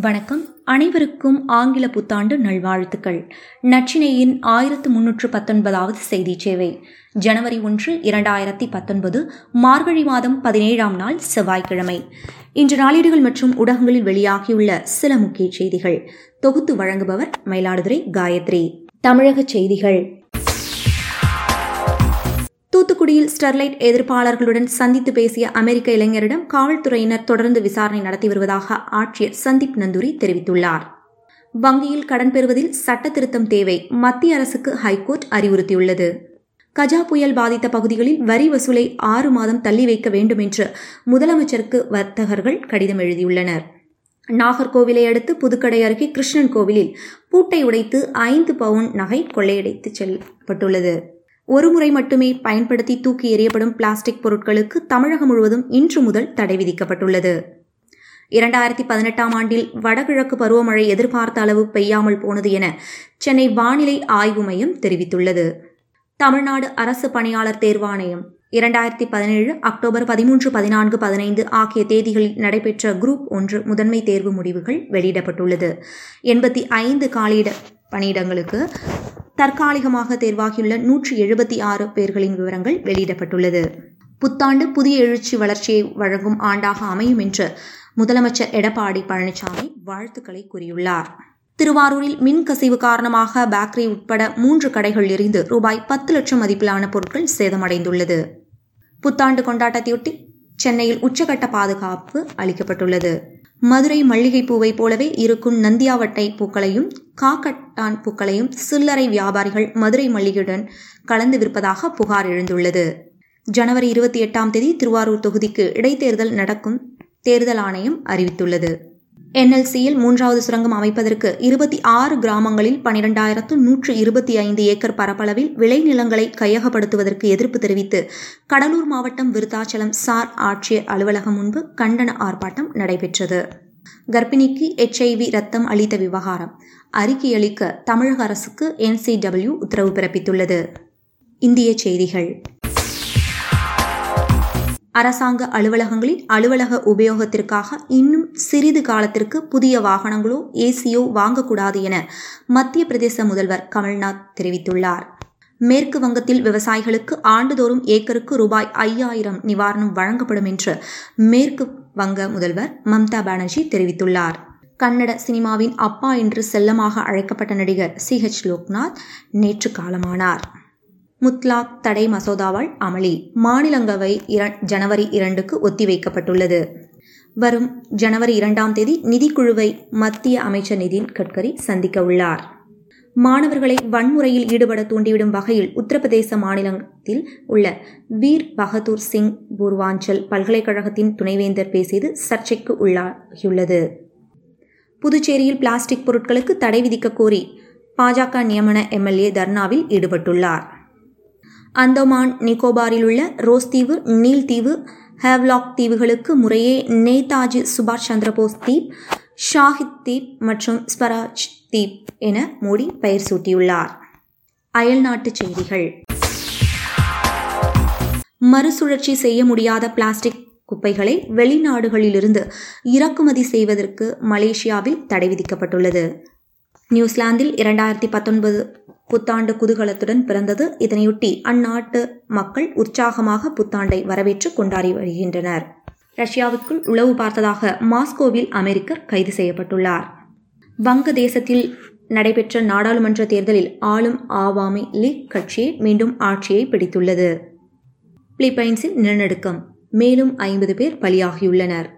வணக்கம். அனைவருக்கும் ஆங்கில புத்தாண்டு நல்வாழ்த்துக்கள். நச்சினையின் ஆயிரத்து முன்னூற்று பத்தொன்பதாவது செய்தி சேவை. ஜனவரி ஒன்று இரண்டாயிரத்தி பத்தொன்பது மார்கழி மாதம் பதினேழாம் நாள் செவ்வாய்க்கிழமை. இன்று நாளேடுகள் மற்றும் ஊடகங்களில் வெளியாகியுள்ள சில முக்கிய செய்திகள். தொகுத்து வழங்குபவர் மயிலாடுதுறை காயத்ரி. தமிழக செய்திகள். தூத்துக்குடியில் ஸ்டெர்லைட் எதிர்ப்பாளர்களுடன் சந்தித்து பேசிய அமெரிக்க இளைஞரிடம் காவல்துறையினர் தொடர்ந்து விசாரணை நடத்தி வருவதாக ஆட்சியர் சந்தீப் நந்தூரி தெரிவித்துள்ளார். வங்கியில் கடன் பெறுவதில் சட்ட திருத்தம் தேவை மத்திய அரசுக்கு ஹைகோர்ட் அறிவுறுத்தியுள்ளது. கஜா புயல் பாதித்த பகுதிகளில் வரி வசூலை ஆறு மாதம் தள்ளி வைக்க வேண்டும் என்று முதலமைச்சருக்கு வர்த்தகர்கள் கடிதம் எழுதியுள்ளனர். நாகர்கோவிலை அடுத்து புதுக்கடை அருகே கிருஷ்ணன் கோவிலில் பூட்டை உடைத்து ஐந்து பவுன் நகை கொள்ளையடைத்து செல்லப்பட்டுள்ளது. ஒருமுறை மட்டுமே பயன்படுத்தி தூக்கி எறியப்படும் பிளாஸ்டிக் பொருட்களுக்கு தமிழகம் முழுவதும் இன்று முதல் தடை விதிக்கப்பட்டுள்ளது. இரண்டாயிரத்தி பதினெட்டாம் ஆண்டில் வடகிழக்கு பருவமழை எதிர்பார்த்த அளவு பெய்யாமல் போனது என சென்னை வானிலை ஆய்வு மையம் தெரிவித்துள்ளது. தமிழ்நாடு அரசு பணியாளர் தேர்வாணையம் இரண்டாயிரத்தி பதினேழு அக்டோபர் பதிமூன்று பதினான்கு பதினைந்து ஆகிய தேதிகளில் நடைபெற்ற குரூப் ஒன்று முதன்மை தேர்வு முடிவுகள் வெளியிடப்பட்டுள்ளது. எண்பத்தி ஐந்து காலியிட பணியிடங்களுக்கு தற்காலிகமாக தேர்வாகியுள்ள நூற்றி எழுபத்தி ஆறு பேர்களின் விவரங்கள் வெளியிடப்பட்டுள்ளது. புத்தாண்டு புதிய எழுச்சி வளர்ச்சியை வழங்கும் ஆண்டாக அமையும் என்று முதலமைச்சர் எடப்பாடி பழனிசாமி வாழ்த்துக்களை கூறியுள்ளார். திருவாரூரில் மின் கசிவு காரணமாக பேக்கரி உட்பட மூன்று கடைகள் எரிந்து ரூபாய் பத்து லட்சம் மதிப்பிலான பொருட்கள் சேதமடைந்துள்ளது. புத்தாண்டு கொண்டாட்டத்தையொட்டி சென்னையில் உச்சகட்ட பாதுகாப்பு அளிக்கப்பட்டுள்ளது. மதுரை மல்லிகை பூவை போலவே இருக்கும் நந்தியாவட்டை பூக்களையும் காக்கட்டான் பூக்களையும் சில்லறை வியாபாரிகள் மதுரை மல்லிகையுடன் கலந்து விற்பதாக புகார் எழுந்துள்ளது. ஜனவரி இருபத்தி எட்டாம் தேதி திருவாரூர் தொகுதிக்கு இடைத்தேர்தல் நடக்கும் தேர்தல் ஆணையம் அறிவித்துள்ளது. என்எல்சியில் மூன்றாவது சுரங்கம் அமைப்பதற்கு இருபத்தி ஆறு கிராமங்களில் பனிரெண்டாயிரத்து நூற்று இருபத்தி ஐந்து ஏக்கர் பரப்பளவில் விளைநிலங்களை கையகப்படுத்துவதற்கு எதிர்ப்பு தெரிவித்து கடலூர் மாவட்டம் விருத்தாச்சலம் சார் ஆட்சியர் அலுவலகம் முன்பு கண்டன ஆர்ப்பாட்டம் நடைபெற்றது. கர்ப்பிணிக்கு எச்ஐவி ரத்தம் அளித்த விவகாரம் அறிக்கையளிக்க தமிழக அரசுக்கு என்சிடபிள்யூ உத்தரவு பிறப்பித்துள்ளது. இந்திய செய்திகள். அரசாங்க அலுவலகங்களில் அலுவலக உபயோகத்திற்காக இன்னும் சிறிது காலத்திற்கு புதிய வாகனங்களோ ஏசியோ வாங்கக்கூடாது என மத்திய பிரதேச முதல்வர் கமல்நாத் தெரிவித்துள்ளார். மேற்கு வங்கத்தில் விவசாயிகளுக்கு ஆண்டுதோறும் ஏக்கருக்கு ரூபாய் ஐயாயிரம் நிவாரணம் வழங்கப்படும் என்று மேற்கு வங்க முதல்வர் மம்தா பானர்ஜி தெரிவித்துள்ளார். கன்னட சினிமாவின் அப்பா என்று செல்லமாக அழைக்கப்பட்ட நடிகர் சி. ஹெச் லோக்நாத் நேற்று காலமானார். முத்லாக் தடை மசோதாவால் அமளி மாநிலங்களவை ஜனவரி இரண்டுக்கு ஒத்திவைக்கப்பட்டுள்ளது. வரும் ஜனவரி இரண்டாம் தேதி நிதிக்குழுவை மத்திய அமைச்சர் நிதின் கட்கரி சந்திக்க உள்ளார். மாணவர்களை வன்முறையில் ஈடுபட தூண்டிவிடும் வகையில் உத்தரப்பிரதேச மாநிலத்தில் உள்ள வீர் பகதூர் சிங் பூர்வாஞ்சல் பல்கலைக்கழகத்தின் துணைவேந்தர் பேசியது சர்ச்சைக்கு உள்ளாகியுள்ளது. புதுச்சேரியில் பிளாஸ்டிக் பொருட்களுக்கு தடை விதிக்க கோரி பாஜக நியமன எம்எல்ஏ தர்ணாவில் ஈடுபட்டுள்ளார். அந்தமான் நிக்கோபாரில் உள்ள ரோஸ் தீவு நீல் தீவு ஹேவ்லாக் தீவுகளுக்கு முறையே நேதாஜி சுபாஷ் சந்திரபோஸ் தீப் ஷாஹித் தீப் மற்றும் ஸ்வராஜ் தீப் என மோடி பெயர் சூட்டியுள்ளார். அயல்நாட்டு செய்திகள். மறுசுழற்சி செய்ய முடியாத பிளாஸ்டிக் குப்பைகளை வெளிநாடுகளிலிருந்து இறக்குமதி செய்வதற்கு மலேசியாவில் தடை விதிக்கப்பட்டுள்ளது. நியூசிலாந்தில் இரண்டாயிரத்தி பத்தொன்பது புத்தாண்டு குதூகலத்துடன் பிறந்தது. இதனையொட்டி அந்நாட்டு மக்கள் உற்சாகமாக புத்தாண்டை வரவேற்று கொண்டாடி வருகின்றனர் ரஷ்யாவுக்குள் உளவு பார்த்ததாக மாஸ்கோவில் அமெரிக்கர் கைது செய்யப்பட்டுள்ளார். வங்கதேசத்தில் நடைபெற்ற நாடாளுமன்ற தேர்தலில் ஆளும் ஆவாமி லீக் கட்சியை மீண்டும் ஆட்சியை பிடித்துள்ளது. பிலிப்பைன்ஸில் நிலநடுக்கம். மேலும் ஐம்பது பேர் பலியாகியுள்ளனர்.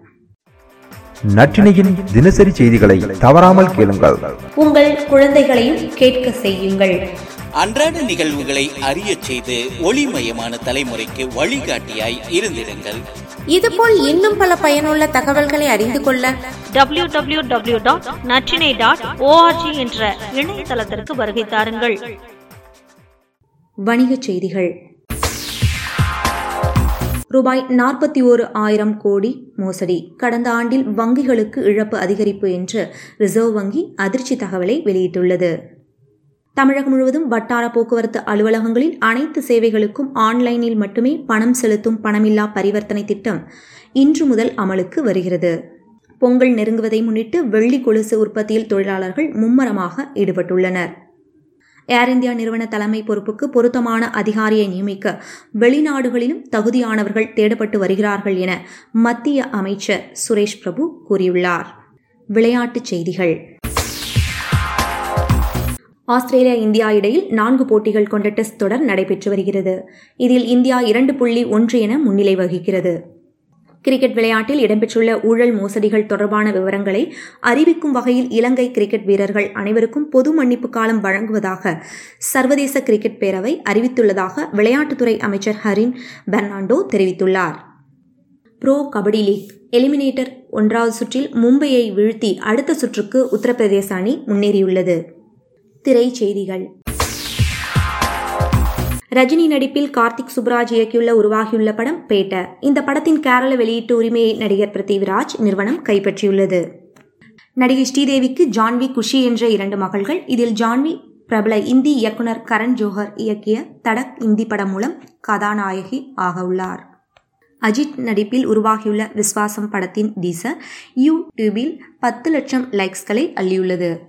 நற்றினையின் தினசரி செய்திகளை தவறாமல் கேளுங்கள். உங்கள் குழந்தைகளையும் கேட்க செய்யுங்கள். அன்றாட நிகழ்வுகளை அறிய செய்து ஒளிமயமான தலைமுறைக்கு வழிகாட்டியாய் இருந்திருங்கள் இதுபோல் இன்னும் பல பயனுள்ள தகவல்களை அறிந்து கொள்ள W W W dot Natrinai dot O R G என்ற இணையதளத்திற்கு வருகை தாருங்கள். வணிகச் செய்திகள். ரூபாய் நாற்பத்தி ஓரு ஆயிரம் கோடி மோசடி. கடந்த ஆண்டில் வங்கிகளுக்கு இழப்பு அதிகரிப்பு என்று ரிசர்வ் வங்கி அதிர்ச்சி தகவலை வெளியிட்டுள்ளது. தமிழகம் முழுவதும் வட்டார போக்குவரத்து அலுவலகங்களில் அனைத்து சேவைகளுக்கும் ஆன்லைனில் மட்டுமே பணம் செலுத்தும் பணமில்லா பரிவர்த்தனை திட்டம் இன்று முதல் அமலுக்கு வருகிறது. பொங்கல் நெருங்குவதை முன்னிட்டு வெள்ளி கொலுசு உற்பத்தியில் தொழிலாளர்கள் மும்மரமாக ஈடுபட்டுள்ளனர். ஏர் இந்தியா நிறுவன தலைமை பொறுப்புக்கு பொருத்தமான அதிகாரியை நியமிக்க வெளிநாடுகளிலும் தகுதியானவர்கள் தேடப்பட்டு வருகிறார்கள் என மத்திய அமைச்சர் சுரேஷ் பிரபு கூறியுள்ளார். விளையாட்டுச் செய்திகள். ஆஸ்திரேலியா இந்தியா இடையில் நான்கு போட்டிகள் கொண்ட டெஸ்ட் தொடர் நடைபெற்று வருகிறது. இதில் இந்தியா இரண்டு புள்ளி ஒன்று என முன்னிலை வகிக்கிறது. கிரிக்கெட் விளையாட்டில் இடம்பெற்றுள்ள ஊழல் மோசடிகள் தொடர்பான விவரங்களை அறிவிக்கும் வகையில் இலங்கை கிரிக்கெட் வீரர்கள் அனைவருக்கும் பொது மன்னிப்பு காலம் வழங்குவதாக சர்வதேச கிரிக்கெட் பேரவை அறிவித்துள்ளதாக விளையாட்டுத்துறை அமைச்சர் ஹரின் பெர்னாண்டோ தெரிவித்துள்ளார். Bro kabaddi league. எலிமினேட்டர் ஒன்றாவது சுற்றில் மும்பையை வீழ்த்தி அடுத்த சுற்றுக்கு உத்தரப்பிரதேச அணி முன்னேறியுள்ளது. திரைச்செய்திகள். ரஜினி நடிப்பில் கார்த்திக் சுப்ராஜ் இயக்கியுள்ள உருவாகியுள்ள படம் பேட்ட. இந்த படத்தின் கேரள வெளியீட்டு உரிமையை நடிகர் பிருத்திவிராஜ் நிறுவனம் கைப்பற்றியுள்ளது. நடிகை ஸ்ரீதேவிக்கு ஜான்வி குஷி என்ற இரண்டு மகள்கள். இதில் ஜான்வி பிரபல இந்தி இயக்குனர் கரண் ஜோஹர் இயக்கிய தடக் இந்தி படம் மூலம் கதாநாயகி ஆக உள்ளார். அஜித் நடிப்பில் உருவாகியுள்ள விஸ்வாசம் படத்தின் டீசர் யூடியூபில் பத்து லட்சம் லைக்ஸ்களை அள்ளியுள்ளது.